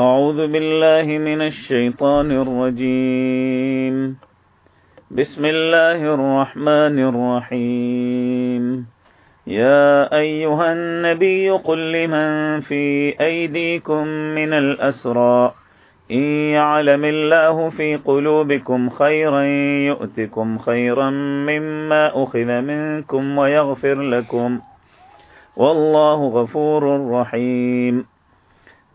أعوذ بالله من الشيطان الرجيم. بسم الله الرحمن الرحيم. يا أيها النبي قل لمن في أيديكم من الأسرى. إن يعلم الله في قلوبكم خيرا يؤتكم خيرا مما أخذ منكم ويغفر لكم. والله غفور رحيم.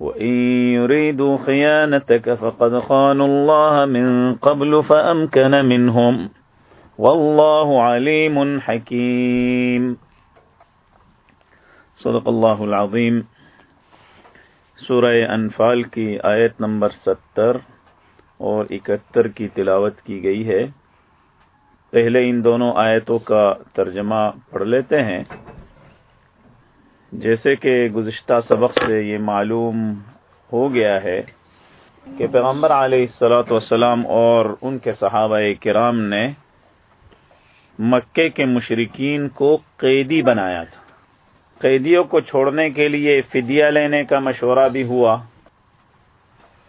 وإن يريدوا خيانتك فقد خانوا الله من قبل فأمكن منهم والله عليم حكيم. صدق اللہ العظیم. سورہ انفال کی آیت نمبر ستر اور اکہتر کی تلاوت کی گئی ہے۔ پہلے ان دونوں آیتوں کا ترجمہ پڑھ لیتے ہیں۔ جیسے کہ گزشتہ سبق سے یہ معلوم ہو گیا ہے کہ پیغمبر علیہ السلاۃ والسلام اور ان کے صحابہ کرام نے مکے کے مشرقین کو قیدی بنایا تھا۔ قیدیوں کو چھوڑنے کے لیے فدیہ لینے کا مشورہ بھی ہوا۔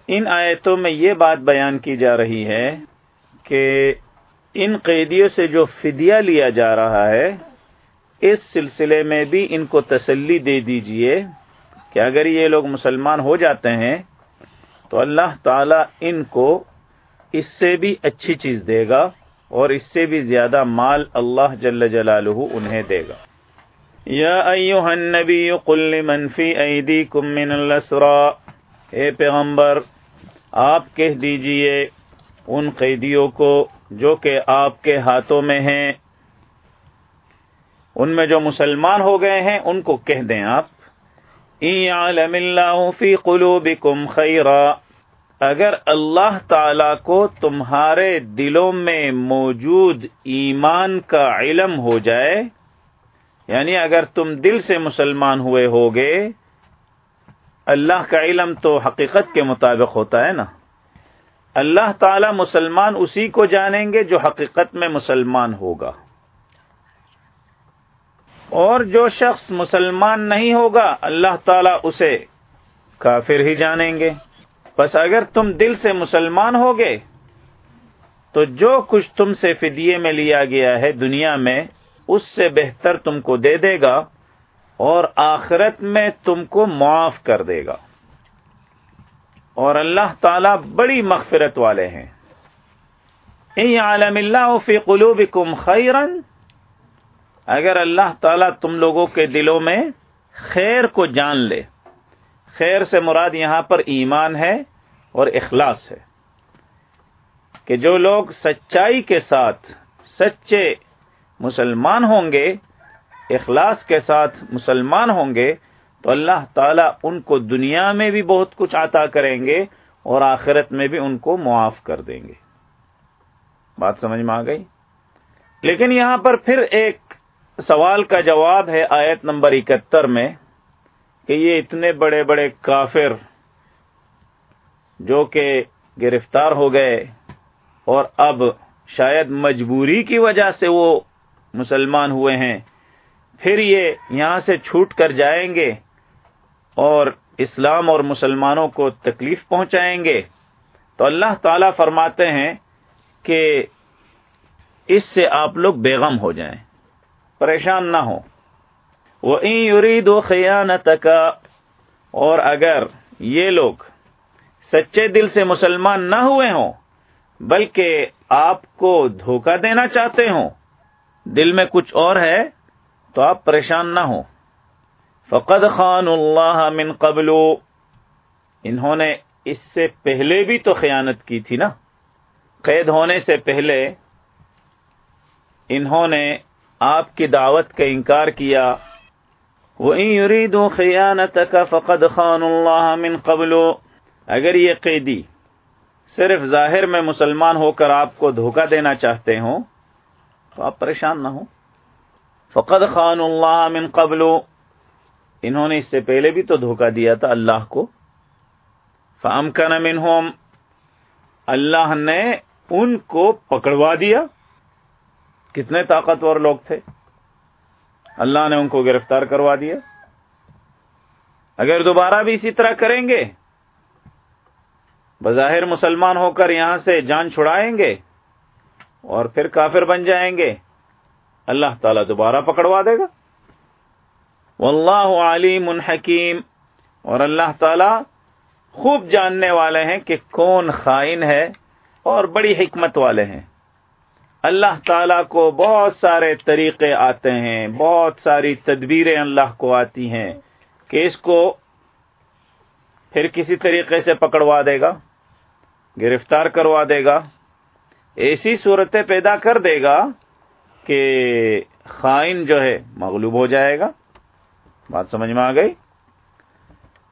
ان آیتوں میں یہ بات بیان کی جا رہی ہے کہ ان قیدیوں سے جو فدیہ لیا جا رہا ہے اس سلسلے میں بھی ان کو تسلی دے دیجیے کہ اگر یہ لوگ مسلمان ہو جاتے ہیں تو اللہ تعالی ان کو اس سے بھی اچھی چیز دے گا اور اس سے بھی زیادہ مال اللہ جل جلالہ انہیں دے گا۔ یا ایوہ النبی قل لمن فی ایدیکم من الاسرا۔ اے پیغمبر، آپ کہہ دیجیے ان قیدیوں کو جو کہ آپ کے ہاتھوں میں ہیں۔ ان میں جو مسلمان ہو گئے ہیں ان کو کہہ دیں آپ عالم اللہ فی قلوبکم خیرا اگر اللہ تعالی کو تمہارے دلوں میں موجود ایمان کا علم ہو جائے یعنی اگر تم دل سے مسلمان ہوئے ہوگے، اللہ کا علم تو حقیقت کے مطابق ہوتا ہے نا۔ اللہ تعالی مسلمان اسی کو جانیں گے جو حقیقت میں مسلمان ہوگا۔ اور جو شخص مسلمان نہیں ہوگا، اللہ تعالیٰ اسے کافر ہی جانیں گے۔ بس اگر تم دل سے مسلمان ہوگے، تو جو کچھ تم سے فدیے میں لیا گیا ہے دنیا میں، اس سے بہتر تم کو دے دے گا اور آخرت میں تم کو معاف کر دے گا۔ اور اللہ تعالی بڑی مغفرت والے ہیں۔ عالم اللہ فی قلوبکم خیرن اگر اللہ تعالیٰ تم لوگوں کے دلوں میں خیر کو جان لے، خیر سے مراد یہاں پر ایمان ہے اور اخلاص ہے کہ جو لوگ سچائی کے ساتھ سچے مسلمان ہوں گے، اخلاص کے ساتھ مسلمان ہوں گے، تو اللہ تعالیٰ ان کو دنیا میں بھی بہت کچھ عطا کریں گے اور آخرت میں بھی ان کو معاف کر دیں گے۔ بات سمجھ میں آ گئی؟ لیکن یہاں پر پھر ایک سوال کا جواب ہے آیت نمبر اکہتر میں کہ یہ اتنے بڑے بڑے کافر جو کہ گرفتار ہو گئے اور اب شاید مجبوری کی وجہ سے وہ مسلمان ہوئے ہیں، پھر یہ یہاں سے چھوٹ کر جائیں گے اور اسلام اور مسلمانوں کو تکلیف پہنچائیں گے۔ تو اللہ تعالی فرماتے ہیں کہ اس سے آپ لوگ بیغم ہو جائیں۔ پریشان نہ ہو۔ وہ این دو خیانت کا اور اگر یہ لوگ سچے دل سے مسلمان نہ ہوئے ہوں، بلکہ آپ کو دھوکہ دینا چاہتے ہوں، دل میں کچھ اور ہے، تو آپ پریشان نہ ہوں۔ فقد خان اللہ من قبل۔ انہوں نے اس سے پہلے بھی تو خیانت کی تھی نا۔ قید ہونے سے پہلے انہوں نے آپ کی دعوت کا انکار کیا۔ وہ دوں خیانت کا فقد خان اللہ من اگر یہ قیدی صرف ظاہر میں مسلمان ہو کر آپ کو دھوکہ دینا چاہتے ہوں، تو آپ پریشان نہ ہوں۔ فقد خان اللہ من قبل۔ انہوں نے اس سے پہلے بھی تو دھوکہ دیا تھا اللہ کو۔ فام کا اللہ نے ان کو پکڑوا دیا۔ کتنے طاقتور لوگ تھے؟ اللہ نے ان کو گرفتار کروا دیا۔ اگر دوبارہ بھی اسی طرح کریں گے، بظاہر مسلمان ہو کر یہاں سے جان چھڑائیں گے اور پھر کافر بن جائیں گے۔ اللہ تعالیٰ دوبارہ پکڑوا دے گا۔ واللہ علیم حکیم۔ اور اللہ تعالی خوب جاننے والے ہیں کہ کون خائن ہے اور بڑی حکمت والے ہیں۔ اللہ تعالی کو بہت سارے طریقے آتے ہیں، بہت ساری تدبیریں اللہ کو آتی ہیں۔ کہ اس کو پھر کسی طریقے سے پکڑوا دے گا، گرفتار کروا دے گا، ایسی صورتیں پیدا کر دے گا کہ خائن جو ہے مغلوب ہو جائے گا۔ بات سمجھ میں آ گئی؟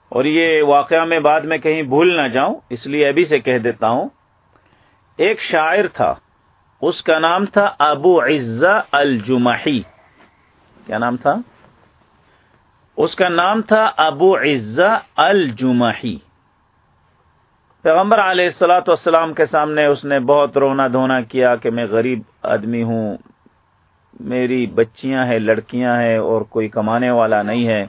اور یہ واقعہ میں بعد میں کہیں بھول نہ جاؤں، اس لیے ابھی سے کہہ دیتا ہوں۔ ایک شاعر تھا۔ اس کا نام تھا ابو عزا الجمحی۔ کیا نام تھا؟ اس کا نام تھا ابو عزا الجمحی۔ پیغمبر علیہ السلاۃ والسلام کے سامنے اس نے بہت رونا دھونا کیا کہ میں غریب آدمی ہوں، میری بچیاں ہیں، لڑکیاں ہیں اور کوئی کمانے والا نہیں ہے۔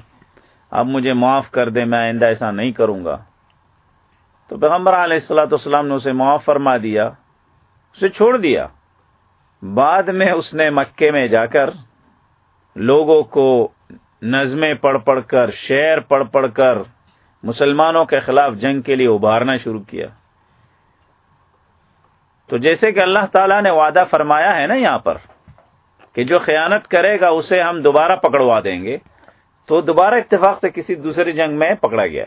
اب مجھے معاف کر دے میں آئندہ ایسا نہیں کروں گا۔ تو پیغمبر علیہ السلاۃ والسلام نے اسے معاف فرما دیا، اسے چھوڑ دیا۔ بعد میں اس نے مکے میں جا کر لوگوں کو نظمیں پڑھ پڑھ کر، شعر پڑھ پڑھ کر مسلمانوں کے خلاف جنگ کے لیے ابھارنا شروع کیا۔ تو جیسے کہ اللہ تعالیٰ نے وعدہ فرمایا ہے نا یہاں پر کہ جو خیانت کرے گا اسے ہم دوبارہ پکڑوا دیں گے، تو دوبارہ اتفاق سے کسی دوسری جنگ میں پکڑا گیا۔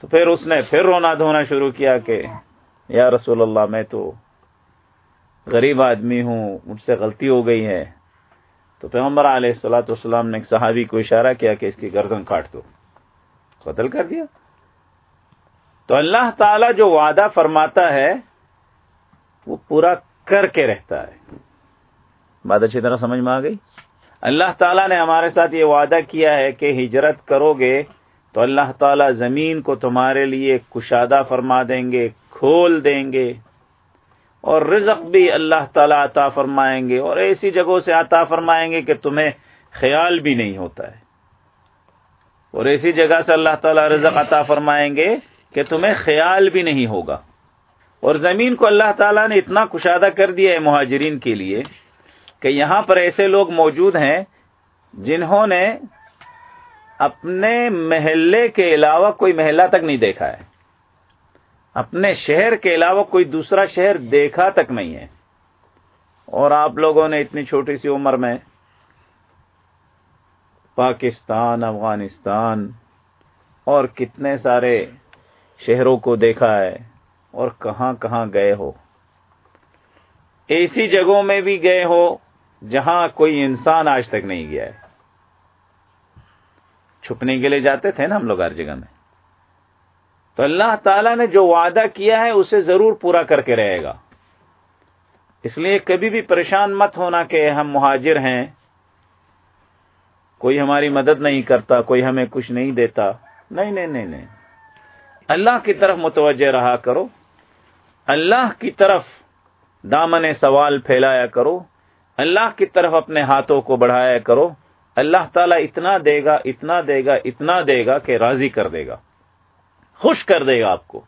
تو پھر اس نے پھر رونا دھونا شروع کیا کہ، یا رسول اللہ، میں تو غریب آدمی ہوں، مجھ سے غلطی ہو گئی ہے۔ تو پیغمبر علیہ السلاۃ والسلام نے ایک صحابی کو اشارہ کیا کہ اس کی گردن کاٹ دو۔ قتل کر دیا۔ تو اللہ تعالی جو وعدہ فرماتا ہے، وہ پورا کر کے رہتا ہے۔ بات اچھی طرح سمجھ میں آ گئی؟ اللہ تعالیٰ نے ہمارے ساتھ یہ وعدہ کیا ہے کہ ہجرت کرو گے تو اللہ تعالیٰ زمین کو تمہارے لیے کشادہ فرما دیں گے، کھول دیں گے۔ اور رزق بھی اللہ تعالیٰ عطا فرمائیں گے اور ایسی جگہوں سے عطا فرمائیں گے کہ تمہیں خیال بھی نہیں ہوتا ہے۔ اور ایسی جگہ سے اللہ تعالیٰ رزق عطا فرمائیں گے کہ تمہیں خیال بھی نہیں ہوگا۔ اور زمین کو اللہ تعالیٰ نے اتنا کشادہ کر دیا ہے مہاجرین کے لیے کہ یہاں پر ایسے لوگ موجود ہیں جنہوں نے اپنے محلے کے علاوہ کوئی محلہ تک نہیں دیکھا ہے۔ اپنے شہر کے علاوہ کوئی دوسرا شہر دیکھا تک نہیں ہے۔ اور آپ لوگوں نے اتنی چھوٹی سی عمر میں پاکستان، افغانستان اور کتنے سارے شہروں کو دیکھا ہے اور کہاں کہاں گئے ہو۔ ایسی جگہوں میں بھی گئے ہو جہاں کوئی انسان آج تک نہیں گیا ہے۔ چھپنے کے لیے جاتے تھے نا ہم لوگ ہر جگہ میں۔ تو اللہ تعالیٰ نے جو وعدہ کیا ہے اسے ضرور پورا کر کے رہے گا۔ اس لیے کبھی بھی پریشان مت ہونا کہ ہم مہاجر ہیں۔ کوئی ہماری مدد نہیں کرتا، کوئی ہمیں کچھ نہیں دیتا۔ نہیں نہیں نہیں نہیں۔ اللہ کی طرف متوجہ رہا کرو۔ اللہ کی طرف دامن سوال پھیلایا کرو۔ اللہ کی طرف اپنے ہاتھوں کو بڑھایا کرو۔ اللہ تعالیٰ اتنا دے گا، اتنا دے گا، اتنا دے گا کہ راضی کر دے گا۔ خوش کر دے گا آپ کو۔